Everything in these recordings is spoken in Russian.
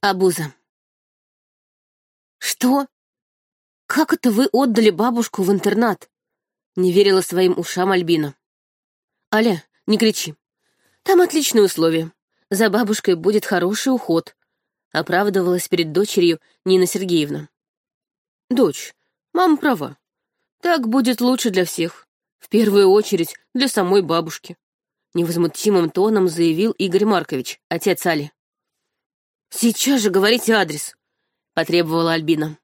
Абуза. «Что? Как это вы отдали бабушку в интернат?» Не верила своим ушам Альбина. «Аля, не кричи. Там отличные условия. За бабушкой будет хороший уход», — оправдывалась перед дочерью Нина Сергеевна. «Дочь, мама права. Так будет лучше для всех. В первую очередь для самой бабушки», — невозмутимым тоном заявил Игорь Маркович, отец Али. «Сейчас же говорите адрес», — потребовала Альбина.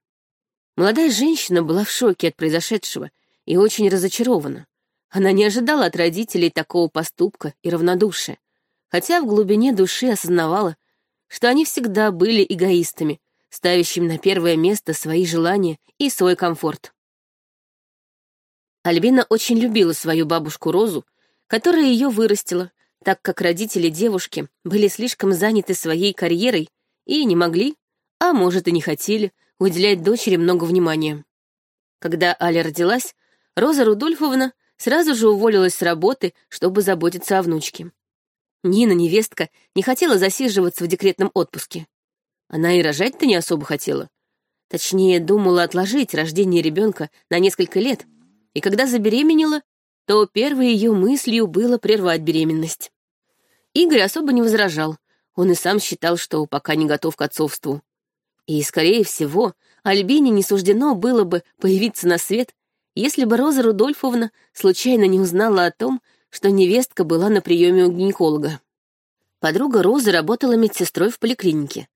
Молодая женщина была в шоке от произошедшего и очень разочарована. Она не ожидала от родителей такого поступка и равнодушия, хотя в глубине души осознавала, что они всегда были эгоистами, ставящими на первое место свои желания и свой комфорт. Альбина очень любила свою бабушку Розу, которая ее вырастила, так как родители девушки были слишком заняты своей карьерой и не могли, а может и не хотели, уделять дочери много внимания. Когда Аля родилась, Роза Рудольфовна сразу же уволилась с работы, чтобы заботиться о внучке. Нина, невестка, не хотела засиживаться в декретном отпуске. Она и рожать-то не особо хотела. Точнее, думала отложить рождение ребенка на несколько лет, и когда забеременела, то первой ее мыслью было прервать беременность. Игорь особо не возражал, он и сам считал, что пока не готов к отцовству. И, скорее всего, Альбине не суждено было бы появиться на свет, если бы Роза Рудольфовна случайно не узнала о том, что невестка была на приеме у гинеколога. Подруга Розы работала медсестрой в поликлинике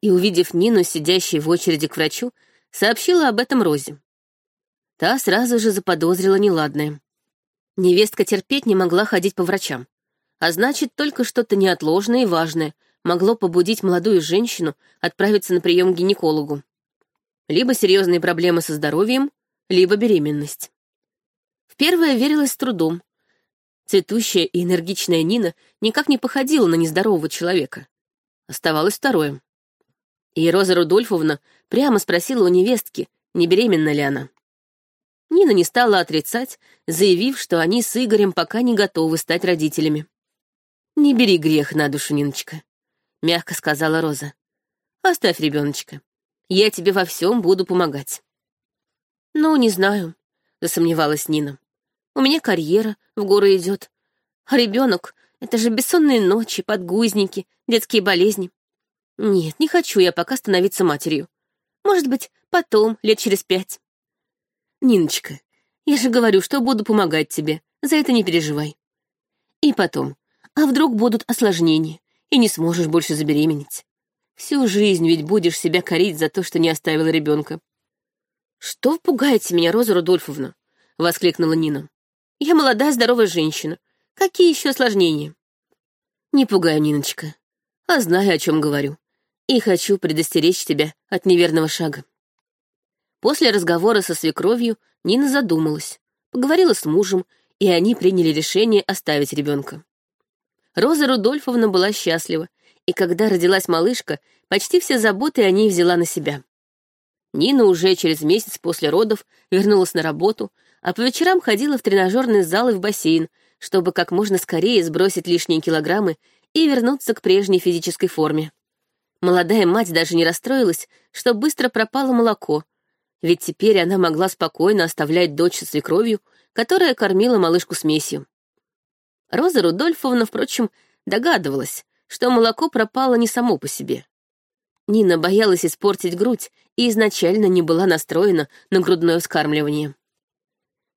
и, увидев Нину, сидящей в очереди к врачу, сообщила об этом Розе. Та сразу же заподозрила неладное. Невестка терпеть не могла ходить по врачам, а значит, только что-то неотложное и важное могло побудить молодую женщину отправиться на прием к гинекологу. Либо серьезные проблемы со здоровьем, либо беременность. В первое верилось с трудом. Цветущая и энергичная Нина никак не походила на нездорового человека. Оставалось второе. И Роза Рудольфовна прямо спросила у невестки, не беременна ли она. Нина не стала отрицать, заявив, что они с Игорем пока не готовы стать родителями. «Не бери грех на душу, Ниночка мягко сказала Роза. Оставь ребеночка. Я тебе во всем буду помогать. Ну, не знаю, засомневалась Нина. У меня карьера в горы идет. А ребенок — это же бессонные ночи, подгузники, детские болезни. Нет, не хочу я пока становиться матерью. Может быть, потом, лет через пять. Ниночка, я же говорю, что буду помогать тебе, за это не переживай. И потом, а вдруг будут осложнения? и не сможешь больше забеременеть. Всю жизнь ведь будешь себя корить за то, что не оставила ребенка. «Что вы пугаете меня, Роза Рудольфовна?» — воскликнула Нина. «Я молодая, здоровая женщина. Какие еще осложнения?» «Не пугай, Ниночка, а знаю, о чем говорю. И хочу предостеречь тебя от неверного шага». После разговора со свекровью Нина задумалась, поговорила с мужем, и они приняли решение оставить ребенка. Роза Рудольфовна была счастлива, и когда родилась малышка, почти все заботы о ней взяла на себя. Нина уже через месяц после родов вернулась на работу, а по вечерам ходила в тренажерный зал и в бассейн, чтобы как можно скорее сбросить лишние килограммы и вернуться к прежней физической форме. Молодая мать даже не расстроилась, что быстро пропало молоко, ведь теперь она могла спокойно оставлять дочь со свекровью, которая кормила малышку смесью. Роза Рудольфовна, впрочем, догадывалась, что молоко пропало не само по себе. Нина боялась испортить грудь и изначально не была настроена на грудное вскармливание.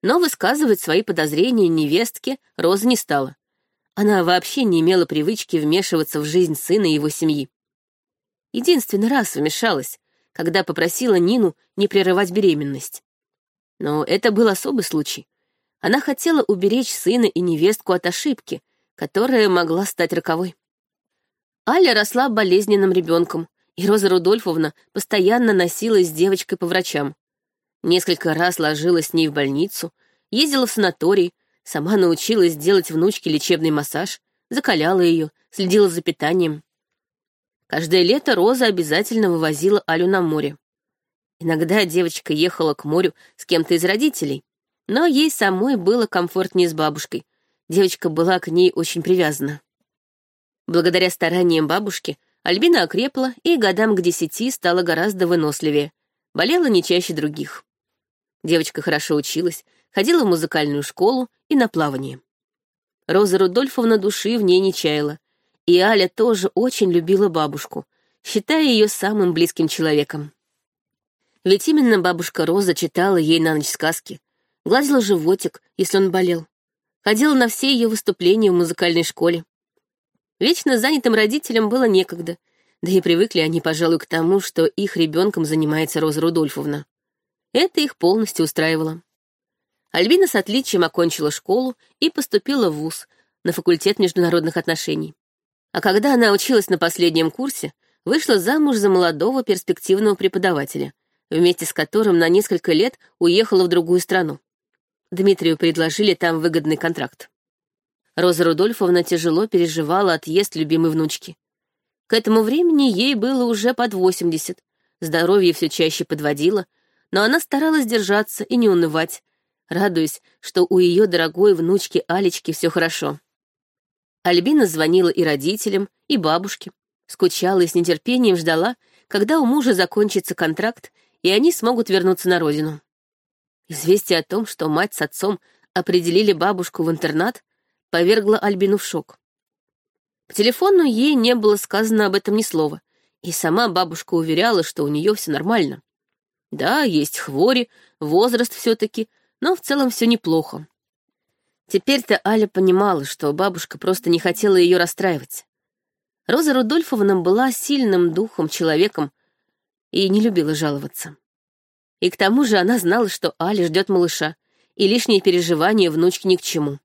Но высказывать свои подозрения невестке Роза не стала. Она вообще не имела привычки вмешиваться в жизнь сына и его семьи. Единственный раз вмешалась, когда попросила Нину не прерывать беременность. Но это был особый случай, она хотела уберечь сына и невестку от ошибки, которая могла стать роковой. Аля росла болезненным ребенком, и Роза Рудольфовна постоянно носилась с девочкой по врачам. Несколько раз ложилась с ней в больницу, ездила в санаторий, сама научилась делать внучке лечебный массаж, закаляла ее, следила за питанием. Каждое лето Роза обязательно вывозила Алю на море. Иногда девочка ехала к морю с кем-то из родителей, но ей самой было комфортнее с бабушкой. Девочка была к ней очень привязана. Благодаря стараниям бабушки Альбина окрепла и годам к десяти стала гораздо выносливее, болела не чаще других. Девочка хорошо училась, ходила в музыкальную школу и на плавание. Роза Рудольфовна души в ней не чаяла, и Аля тоже очень любила бабушку, считая ее самым близким человеком. Ведь именно бабушка Роза читала ей на ночь сказки, гладила животик, если он болел, ходила на все ее выступления в музыкальной школе. Вечно занятым родителям было некогда, да и привыкли они, пожалуй, к тому, что их ребенком занимается Роза Рудольфовна. Это их полностью устраивало. Альбина с отличием окончила школу и поступила в ВУЗ на факультет международных отношений. А когда она училась на последнем курсе, вышла замуж за молодого перспективного преподавателя, вместе с которым на несколько лет уехала в другую страну. Дмитрию предложили там выгодный контракт. Роза Рудольфовна тяжело переживала отъезд любимой внучки. К этому времени ей было уже под 80, здоровье все чаще подводило, но она старалась держаться и не унывать, радуясь, что у ее дорогой внучки Алечки все хорошо. Альбина звонила и родителям, и бабушке, скучала и с нетерпением ждала, когда у мужа закончится контракт, и они смогут вернуться на родину. Известие о том, что мать с отцом определили бабушку в интернат, повергло Альбину в шок. По телефону ей не было сказано об этом ни слова, и сама бабушка уверяла, что у нее все нормально. Да, есть хвори, возраст все-таки, но в целом все неплохо. Теперь-то Аля понимала, что бабушка просто не хотела ее расстраивать. Роза Рудольфовна была сильным духом, человеком и не любила жаловаться. И к тому же она знала, что Аля ждет малыша, и лишние переживания внучки ни к чему.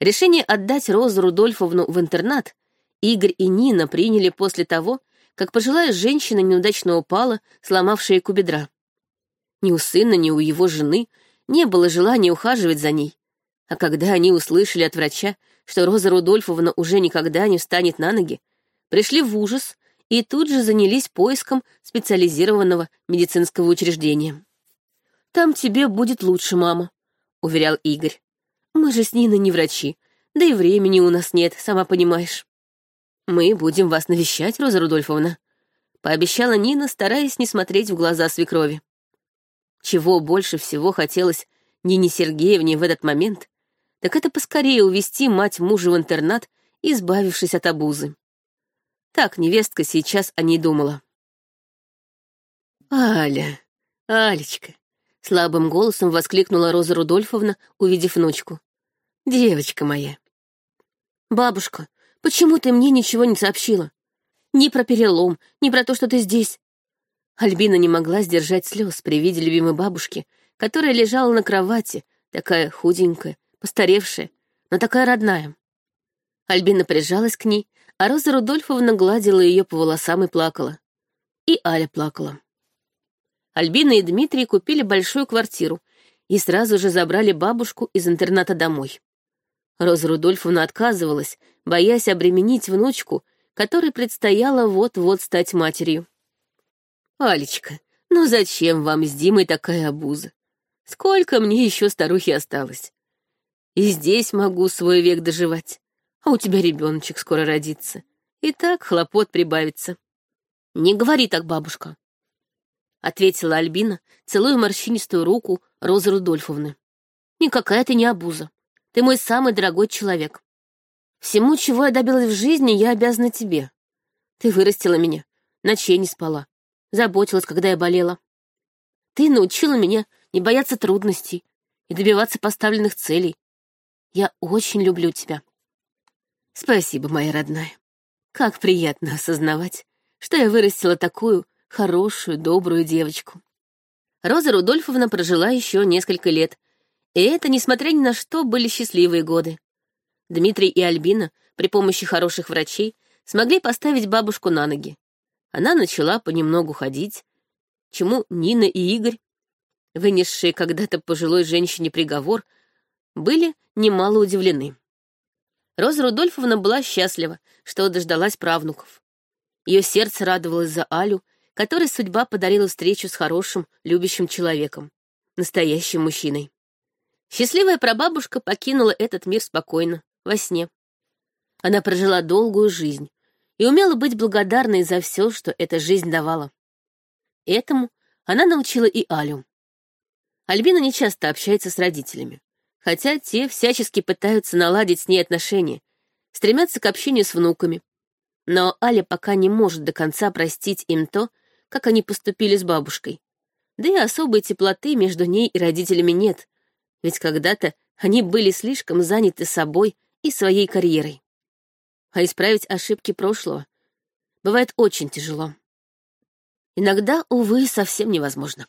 Решение отдать Розу Рудольфовну в интернат Игорь и Нина приняли после того, как пожилая женщина неудачно упала, сломавшая кубедра. Ни у сына, ни у его жены не было желания ухаживать за ней. А когда они услышали от врача, что Роза Рудольфовна уже никогда не встанет на ноги, пришли в ужас и тут же занялись поиском специализированного медицинского учреждения. «Там тебе будет лучше, мама», — уверял Игорь. Мы же с Ниной не врачи, да и времени у нас нет, сама понимаешь. Мы будем вас навещать, Роза Рудольфовна, пообещала Нина, стараясь не смотреть в глаза свекрови. Чего больше всего хотелось Нине Сергеевне в этот момент, так это поскорее увести мать мужа в интернат, избавившись от обузы. Так невестка сейчас о ней думала. «Аля, Алечка, Слабым голосом воскликнула Роза Рудольфовна, увидев внучку. «Девочка моя!» «Бабушка, почему ты мне ничего не сообщила? Ни про перелом, ни про то, что ты здесь». Альбина не могла сдержать слез при виде любимой бабушки, которая лежала на кровати, такая худенькая, постаревшая, но такая родная. Альбина прижалась к ней, а Роза Рудольфовна гладила ее по волосам и плакала. И Аля плакала. Альбина и Дмитрий купили большую квартиру и сразу же забрали бабушку из интерната домой. Роза Рудольфовна отказывалась, боясь обременить внучку, которой предстояло вот-вот стать матерью. «Алечка, ну зачем вам с Димой такая обуза? Сколько мне еще старухи осталось? И здесь могу свой век доживать, а у тебя ребеночек скоро родится, и так хлопот прибавится». «Не говори так, бабушка. — ответила Альбина, целуя морщинистую руку Розы Рудольфовны. «Никакая ты не обуза. Ты мой самый дорогой человек. Всему, чего я добилась в жизни, я обязана тебе. Ты вырастила меня, ночей не спала, заботилась, когда я болела. Ты научила меня не бояться трудностей и добиваться поставленных целей. Я очень люблю тебя. Спасибо, моя родная. Как приятно осознавать, что я вырастила такую хорошую, добрую девочку. Роза Рудольфовна прожила еще несколько лет, и это, несмотря ни на что, были счастливые годы. Дмитрий и Альбина при помощи хороших врачей смогли поставить бабушку на ноги. Она начала понемногу ходить, чему Нина и Игорь, вынесшие когда-то пожилой женщине приговор, были немало удивлены. Роза Рудольфовна была счастлива, что дождалась правнуков. Ее сердце радовалось за Алю которой судьба подарила встречу с хорошим, любящим человеком, настоящим мужчиной. Счастливая прабабушка покинула этот мир спокойно, во сне. Она прожила долгую жизнь и умела быть благодарной за все, что эта жизнь давала. Этому она научила и Алю. Альбина не часто общается с родителями, хотя те всячески пытаются наладить с ней отношения, стремятся к общению с внуками. Но Аля пока не может до конца простить им то, как они поступили с бабушкой. Да и особой теплоты между ней и родителями нет, ведь когда-то они были слишком заняты собой и своей карьерой. А исправить ошибки прошлого бывает очень тяжело. Иногда, увы, совсем невозможно.